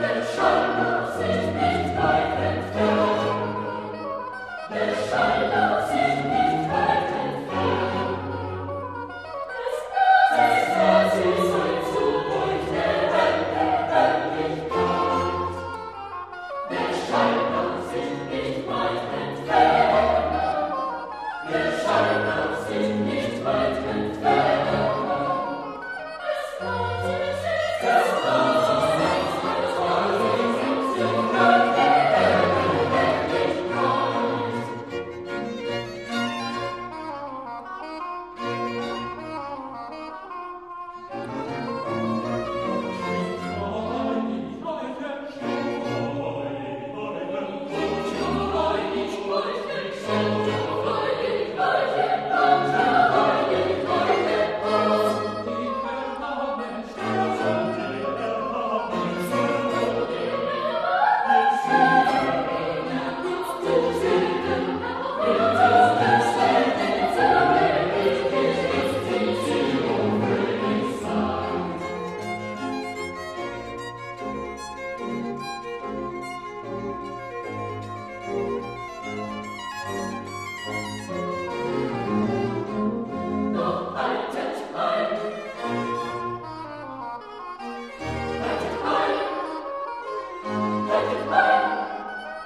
Der Bescheid, dass ich nicht weit entfernt, Bescheid,